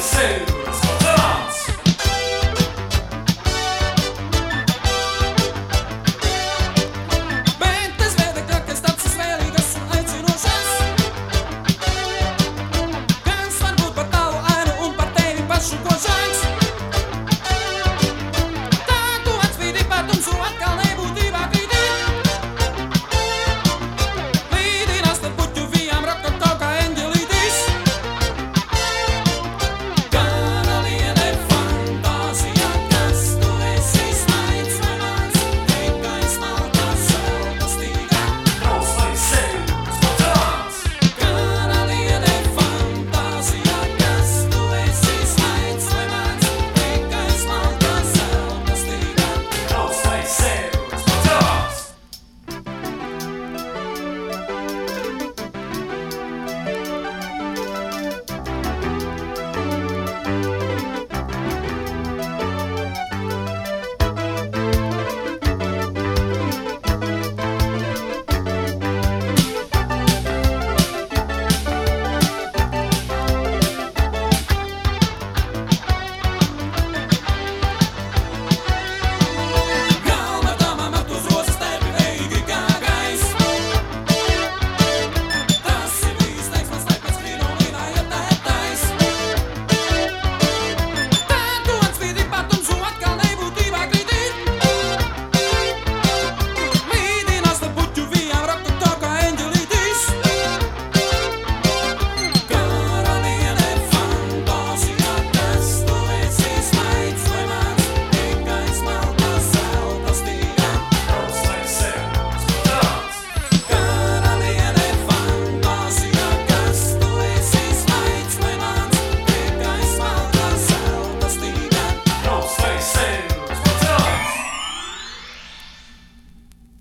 Silvers Konferenz. Mentes bēdekļakas tapsis vēlīgas un aicinošas. Gan svarbūt par tavu ainu un par tevi pašu košu.